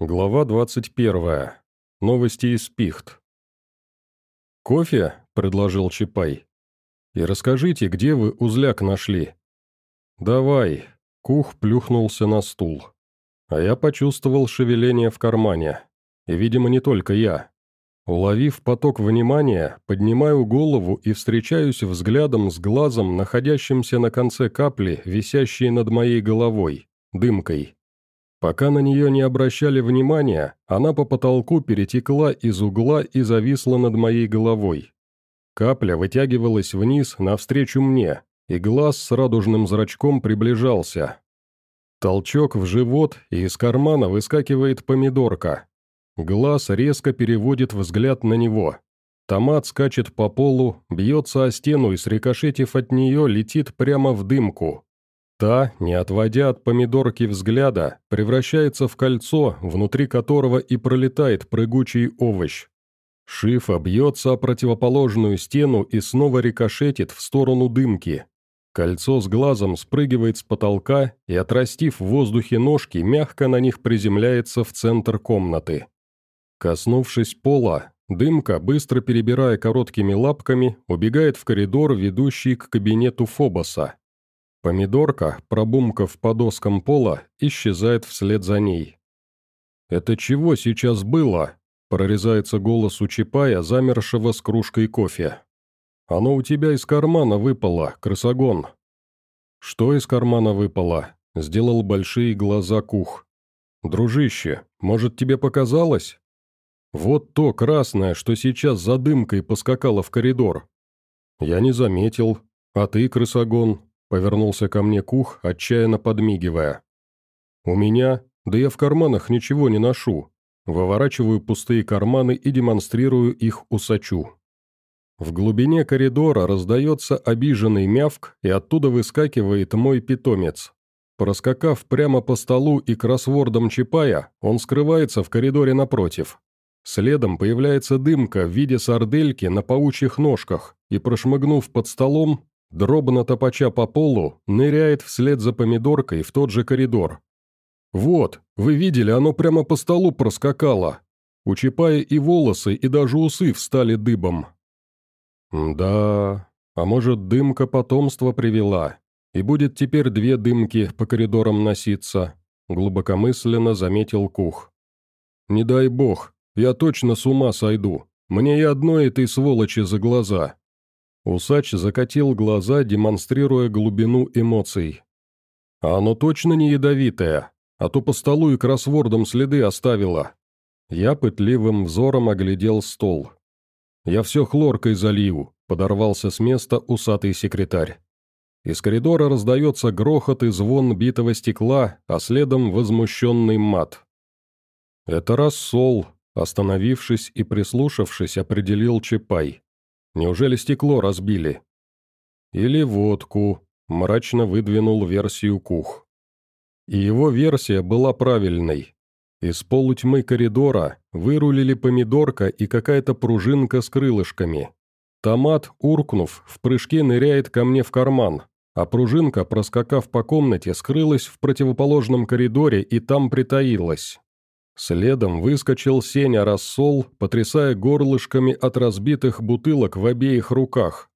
Глава 21. Новости из Пихт. «Кофе?» – предложил Чапай. «И расскажите, где вы узляк нашли?» «Давай», – Кух плюхнулся на стул. А я почувствовал шевеление в кармане. И, видимо, не только я. Уловив поток внимания, поднимаю голову и встречаюсь взглядом с глазом, находящимся на конце капли, висящей над моей головой, дымкой. Пока на нее не обращали внимания, она по потолку перетекла из угла и зависла над моей головой. Капля вытягивалась вниз навстречу мне, и глаз с радужным зрачком приближался. Толчок в живот, и из кармана выскакивает помидорка. Глаз резко переводит взгляд на него. Томат скачет по полу, бьется о стену и, срикошетив от нее, летит прямо в дымку. Та, не отводя от помидорки взгляда, превращается в кольцо, внутри которого и пролетает прыгучий овощ. Шифа бьется о противоположную стену и снова рикошетит в сторону дымки. Кольцо с глазом спрыгивает с потолка и, отрастив в воздухе ножки, мягко на них приземляется в центр комнаты. Коснувшись пола, дымка, быстро перебирая короткими лапками, убегает в коридор, ведущий к кабинету Фобоса. Помидорка, пробумкав по доскам пола, исчезает вслед за ней. «Это чего сейчас было?» – прорезается голос у Чапая, замершего с кружкой кофе. «Оно у тебя из кармана выпало, крысогон». «Что из кармана выпало?» – сделал большие глаза Кух. «Дружище, может, тебе показалось?» «Вот то красное, что сейчас за дымкой поскакало в коридор». «Я не заметил. А ты, крысогон, Повернулся ко мне Кух, отчаянно подмигивая. «У меня? Да я в карманах ничего не ношу». Выворачиваю пустые карманы и демонстрирую их усачу. В глубине коридора раздается обиженный мявк, и оттуда выскакивает мой питомец. Проскакав прямо по столу и кроссвордом Чапая, он скрывается в коридоре напротив. Следом появляется дымка в виде сардельки на паучьих ножках, и, прошмыгнув под столом, дробно топача по полу, ныряет вслед за помидоркой в тот же коридор. «Вот, вы видели, оно прямо по столу проскакало. У Чапая и волосы, и даже усы встали дыбом». «Да, а может, дымка потомство привела, и будет теперь две дымки по коридорам носиться», глубокомысленно заметил Кух. «Не дай бог, я точно с ума сойду, мне и одной этой сволочи за глаза». Усач закатил глаза, демонстрируя глубину эмоций. «А оно точно не ядовитое, а то по столу и кроссвордам следы оставило». Я пытливым взором оглядел стол. «Я все хлоркой залью», — подорвался с места усатый секретарь. Из коридора раздается грохот и звон битого стекла, а следом возмущенный мат. «Это рассол», — остановившись и прислушавшись, определил Чапай. Неужели стекло разбили?» «Или водку», – мрачно выдвинул версию Кух. И его версия была правильной. Из полутьмы коридора вырулили помидорка и какая-то пружинка с крылышками. Томат, уркнув, в прыжке ныряет ко мне в карман, а пружинка, проскакав по комнате, скрылась в противоположном коридоре и там притаилась. Следом выскочил Сеня рассол, потрясая горлышками от разбитых бутылок в обеих руках.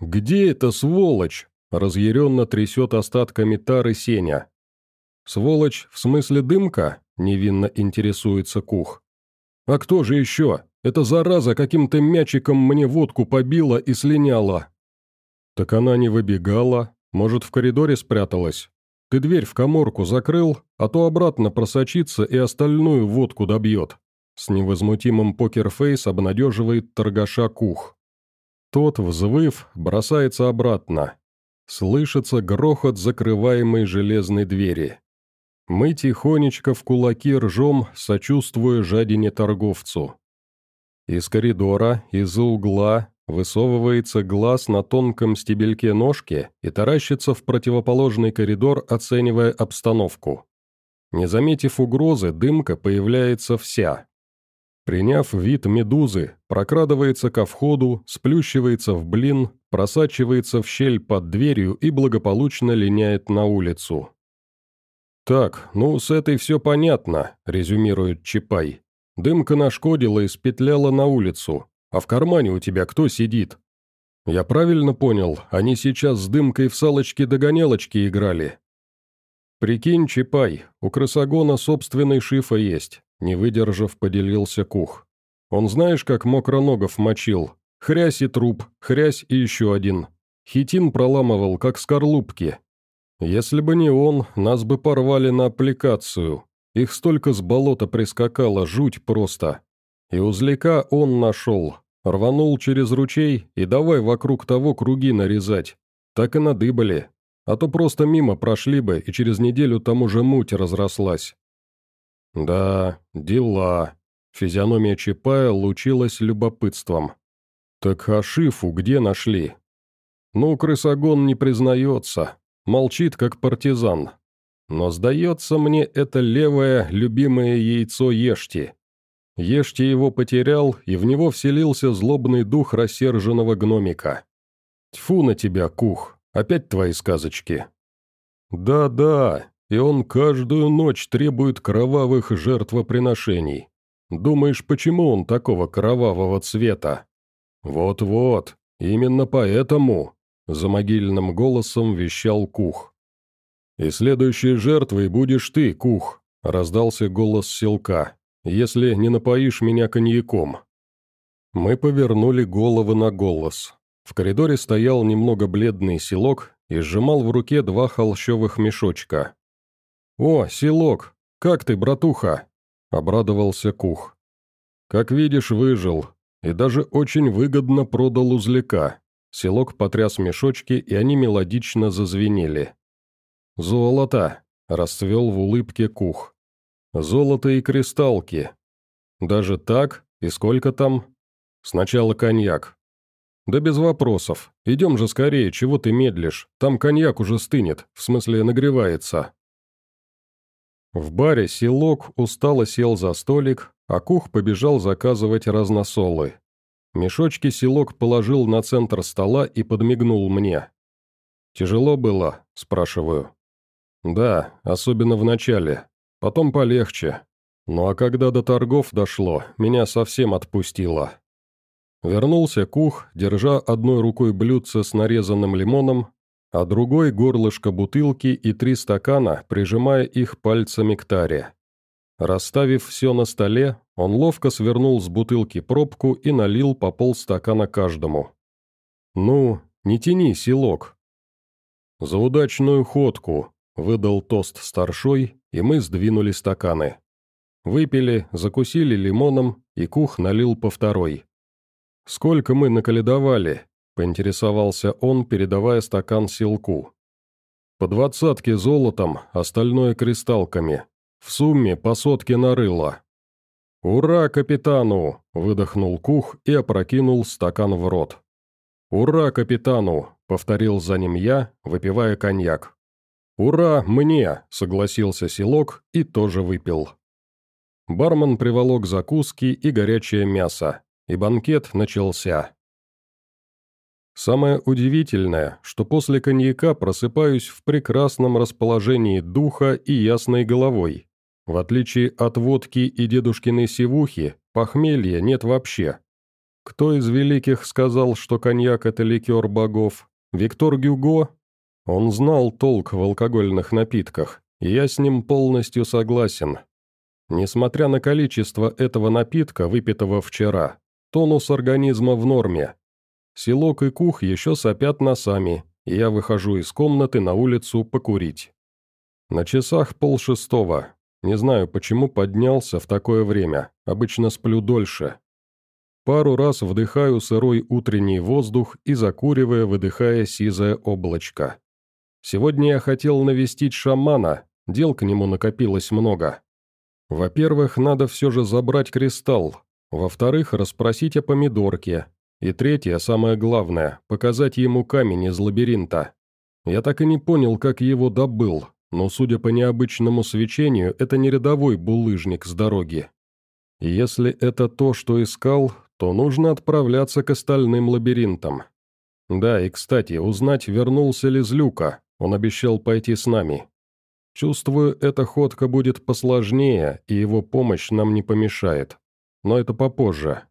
«Где эта сволочь?» – разъяренно трясет остатками тары Сеня. «Сволочь, в смысле дымка?» – невинно интересуется Кух. «А кто же еще? Эта зараза каким-то мячиком мне водку побила и слиняла». «Так она не выбегала, может, в коридоре спряталась?» Ты дверь в коморку закрыл, а то обратно просочится и остальную водку добьет». С невозмутимым покерфейс обнадеживает торгаша Кух. Тот, взвыв, бросается обратно. Слышится грохот закрываемой железной двери. Мы тихонечко в кулаки ржем, сочувствуя жадине торговцу. Из коридора, из-за угла, Высовывается глаз на тонком стебельке ножки и таращится в противоположный коридор, оценивая обстановку. Не заметив угрозы, дымка появляется вся. Приняв вид медузы, прокрадывается ко входу, сплющивается в блин, просачивается в щель под дверью и благополучно линяет на улицу. «Так, ну, с этой все понятно», — резюмирует Чапай. «Дымка нашкодила и спетляла на улицу. А в кармане у тебя кто сидит?» «Я правильно понял, они сейчас с дымкой в салочки-догонялочки играли?» «Прикинь, Чапай, у крысогона собственный шифа есть», — не выдержав, поделился Кух. «Он знаешь, как мокроногов мочил? Хрясь и труп, хрясь и еще один. Хитин проламывал, как скорлупки, если бы не он, нас бы порвали на аппликацию. Их столько с болота прискакало, жуть просто. И узляка он нашел. Рванул через ручей и давай вокруг того круги нарезать. Так и надыбали. А то просто мимо прошли бы, и через неделю там уже муть разрослась. Да, дела. Физиономия Чапая лучилась любопытством. Так а Шифу где нашли? Ну, крысогон не признается, Молчит, как партизан. Но, сдается мне, это левое, любимое яйцо Ешти. Ешти его потерял, и в него вселился злобный дух рассерженного гномика. Тьфу на тебя, Кух, опять твои сказочки. Да-да, и он каждую ночь требует кровавых жертвоприношений. Думаешь, почему он такого кровавого цвета? Вот-вот, именно поэтому. За могильным голосом вещал Кух. «И следующей жертвой будешь ты, Кух», — раздался голос селка, «если не напоишь меня коньяком». Мы повернули головы на голос. В коридоре стоял немного бледный селок и сжимал в руке два холщовых мешочка. «О, селок, как ты, братуха?» — обрадовался Кух. «Как видишь, выжил, и даже очень выгодно продал узляка. Селок потряс мешочки, и они мелодично зазвенели. «Золото!» – расцвел в улыбке Кух. «Золото и кристалки. Даже так? И сколько там?» «Сначала коньяк». «Да без вопросов. Идем же скорее, чего ты медлишь? Там коньяк уже стынет, в смысле нагревается». В баре селок устало сел за столик, а Кух побежал заказывать разносолы. Мешочки селок положил на центр стола и подмигнул мне. «Тяжело было?» – спрашиваю. «Да, особенно в начале. Потом полегче. Ну а когда до торгов дошло, меня совсем отпустило». Вернулся Кух, держа одной рукой блюдце с нарезанным лимоном, а другой – горлышко бутылки и три стакана, прижимая их пальцами к таре. Расставив все на столе, он ловко свернул с бутылки пробку и налил по полстакана каждому. «Ну, не тяни, селок». «За удачную ходку», — выдал тост старшой, и мы сдвинули стаканы. Выпили, закусили лимоном, и Кух налил по второй. «Сколько мы наколедовали?» — поинтересовался он, передавая стакан селку. «По двадцатке золотом, остальное кристалками», в сумме по сотке нарыло. «Ура капитану!» – выдохнул Кух и опрокинул стакан в рот. «Ура капитану!» – повторил за ним я, выпивая коньяк. «Ура мне!» – согласился Селок и тоже выпил. Бармен приволок закуски и горячее мясо, и банкет начался. Самое удивительное, что после коньяка просыпаюсь в прекрасном расположении духа и ясной головой. В отличие от водки и дедушкиной сивухи, похмелья нет вообще. Кто из великих сказал, что коньяк – это ликер богов? Виктор Гюго? Он знал толк в алкогольных напитках, и я с ним полностью согласен. Несмотря на количество этого напитка, выпитого вчера, тонус организма в норме, Селок и Кух еще сопят носами, и я выхожу из комнаты на улицу покурить. На часах полшестого. Не знаю, почему поднялся в такое время, обычно сплю дольше. Пару раз вдыхаю сырой утренний воздух и закуривая, выдыхая сизое облачко. Сегодня я хотел навестить шамана, дел к нему накопилось много. Во-первых, надо все же забрать кристалл. Во-вторых, расспросить о помидорке, и третье, самое главное, показать ему камень из лабиринта. Я так и не понял, как его добыл, но, судя по необычному свечению, это не рядовой булыжник с дороги. Если это то, что искал, то нужно отправляться к остальным лабиринтам. Да, и, кстати, узнать, вернулся ли Злюка, он обещал пойти с нами. Чувствую, эта ходка будет посложнее, и его помощь нам не помешает. Но это попозже.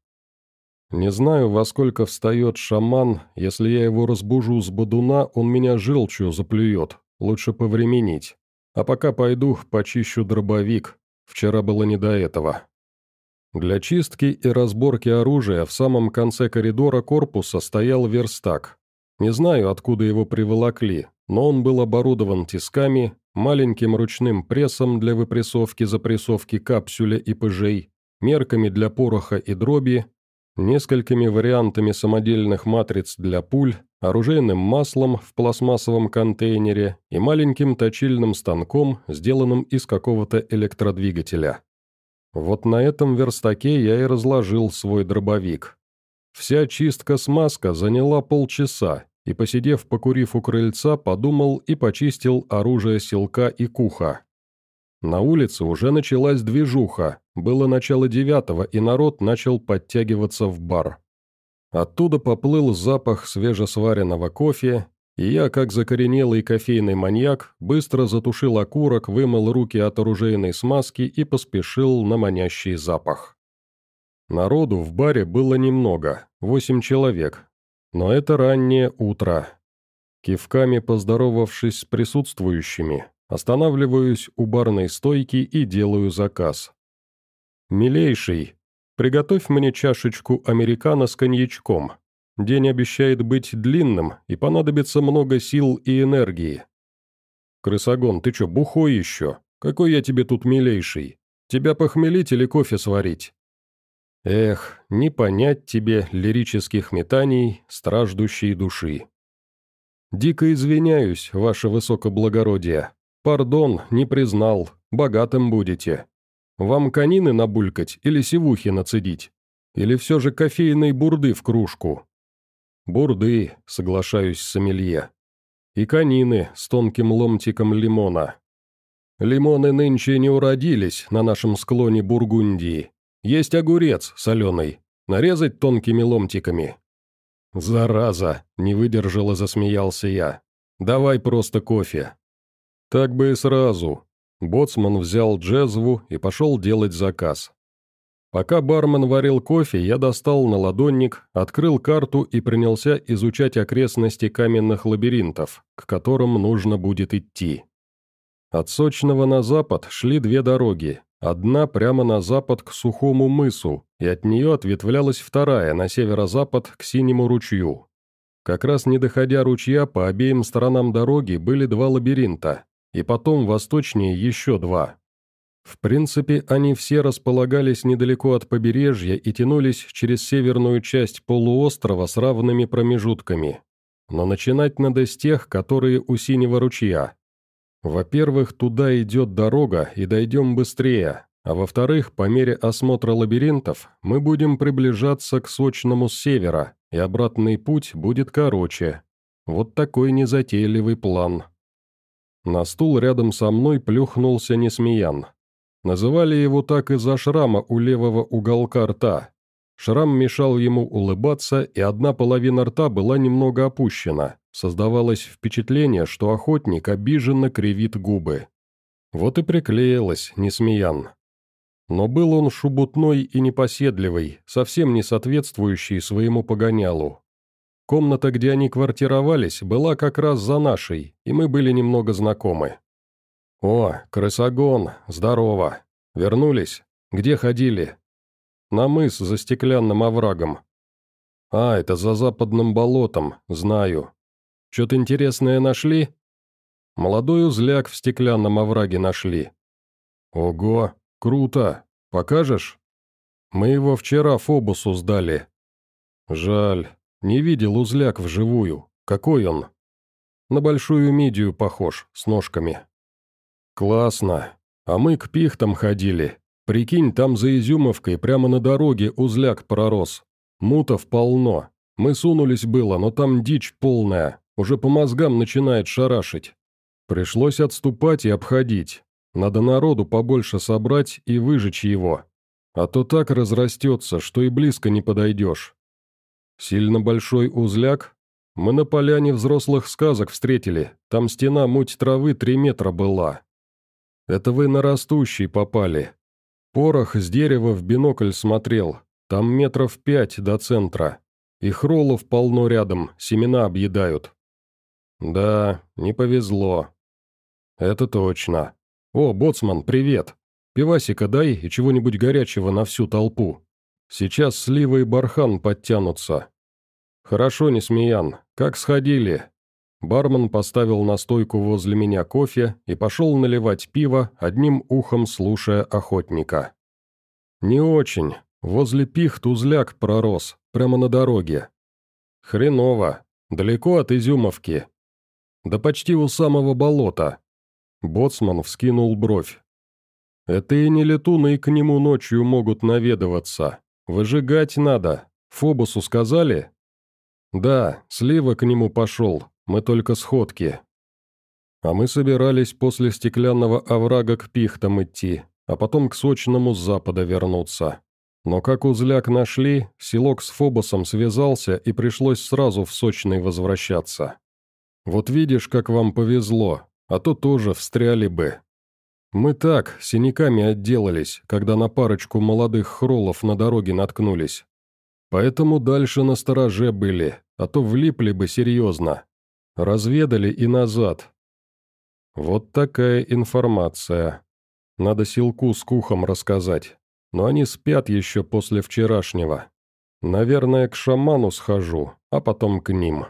Не знаю, во сколько встает шаман, если я его разбужу с бодуна, он меня желчью заплюет, лучше повременить. А пока пойду, почищу дробовик, вчера было не до этого. Для чистки и разборки оружия в самом конце коридора корпуса стоял верстак. Не знаю, откуда его приволокли, но он был оборудован тисками, маленьким ручным прессом для выпрессовки запрессовки капсюля и пыжей, мерками для пороха и дроби, несколькими вариантами самодельных матриц для пуль, оружейным маслом в пластмассовом контейнере и маленьким точильным станком, сделанным из какого-то электродвигателя. Вот на этом верстаке я и разложил свой дробовик. Вся чистка-смазка заняла полчаса, и, посидев, покурив у крыльца, подумал и почистил оружие селка и куха. На улице уже началась движуха, было начало девятого, и народ начал подтягиваться в бар. Оттуда поплыл запах свежесваренного кофе, и я, как закоренелый кофейный маньяк, быстро затушил окурок, вымыл руки от оружейной смазки и поспешил на манящий запах. Народу в баре было немного, восемь человек, но это раннее утро. Кивками поздоровавшись с присутствующими, останавливаюсь у барной стойки и делаю заказ. «Милейший, приготовь мне чашечку американо с коньячком», День обещает быть длинным, и понадобится много сил и энергии. Крысогон, ты чё, бухой еще? Какой я тебе тут милейший? Тебя похмелить или кофе сварить? Эх, не понять тебе лирических метаний, страждущей души. Дико извиняюсь, ваше высокоблагородие. Пардон, не признал, богатым будете. Вам конины набулькать или сивухи нацедить? Или все же кофейной бурды в кружку? «Бурды», — соглашаюсь с сомелье. «И конины с тонким ломтиком лимона. Лимоны нынче не уродились на нашем склоне Бургундии. Есть огурец соленый. Нарезать тонкими ломтиками». «Зараза!» — не выдержал и засмеялся я. «Давай просто кофе». «Так бы и сразу». Боцман взял джезву и пошел делать заказ. Пока бармен варил кофе, я достал на ладонник, открыл карту и принялся изучать окрестности каменных лабиринтов, к которым нужно будет идти. От Сочного на запад шли две дороги, одна прямо на запад к Сухому мысу, и от нее ответвлялась вторая на северо-запад к Синему ручью. Как раз не доходя ручья, по обеим сторонам дороги были два лабиринта, и потом восточнее еще два, в принципе, они все располагались недалеко от побережья и тянулись через северную часть полуострова с равными промежутками. Но начинать надо с тех, которые у Синего ручья. Во-первых, туда идет дорога и дойдем быстрее, а во-вторых, по мере осмотра лабиринтов мы будем приближаться к Сочному с севера, и обратный путь будет короче. Вот такой незатейливый план. На стул рядом со мной плюхнулся Несмеян. Называли его так из-за шрама у левого уголка рта. Шрам мешал ему улыбаться, и одна половина рта была немного опущена. Создавалось впечатление, что охотник обиженно кривит губы. Вот и приклеилась, несмеян. Но был он шубутной и непоседливый, совсем не соответствующий своему погонялу. Комната, где они квартировались, была как раз за нашей, и мы были немного знакомы. «О, крысогон, здорово. Вернулись? Где ходили?» «На мыс за стеклянным оврагом». «А, это за западным болотом, знаю. Что-то интересное нашли?» «Молодой узляк в стеклянном овраге нашли». «Ого, круто. Покажешь?» «Мы его вчера Фобусу сдали». «Жаль. Не видел узляк вживую. Какой он?» «На большую мидию похож, с ножками». «Классно. А мы к пихтам ходили. Прикинь, там за Изюмовкой прямо на дороге узляк пророс. Мутов полно. Мы сунулись было, но там дичь полная. Уже по мозгам начинает шарашить. Пришлось отступать и обходить. Надо народу побольше собрать и выжечь его. А то так разрастется, что и близко не подойдешь. Сильно большой узляк? Мы на поляне взрослых сказок встретили. Там стена муть травы три метра была. Это вы на растущий попали. Порох с дерева в бинокль смотрел. Там метров пять до центра. И хролов полно рядом, семена объедают. Да, не повезло. Это точно. О, боцман, привет. Пивасика дай и чего-нибудь горячего на всю толпу. Сейчас слива и бархан подтянутся. Хорошо, Несмеян, как сходили? Бармен поставил на стойку возле меня кофе и пошел наливать пиво, одним ухом слушая охотника. «Не очень. Возле пихт узляк пророс, прямо на дороге. Хреново. Далеко от Изюмовки. Да почти у самого болота». Боцман вскинул бровь. «Это и не летуны к нему ночью могут наведываться. Выжигать надо. Фобусу сказали?» «Да, слива к нему пошел, мы только сходки. А мы собирались после стеклянного оврага к пихтам идти, а потом к сочному с запада вернуться. Но как узляк нашли, селок с Фобосом связался и пришлось сразу в сочный возвращаться. Вот видишь, как вам повезло, а то тоже встряли бы. Мы так, синяками отделались, когда на парочку молодых хролов на дороге наткнулись. Поэтому дальше на стороже были, а то влипли бы серьезно. Разведали и назад. Вот такая информация. Надо Силку с Кухом рассказать. Но они спят еще после вчерашнего. Наверное, к шаману схожу, а потом к ним.